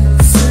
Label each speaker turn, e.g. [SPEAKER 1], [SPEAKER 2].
[SPEAKER 1] Silence.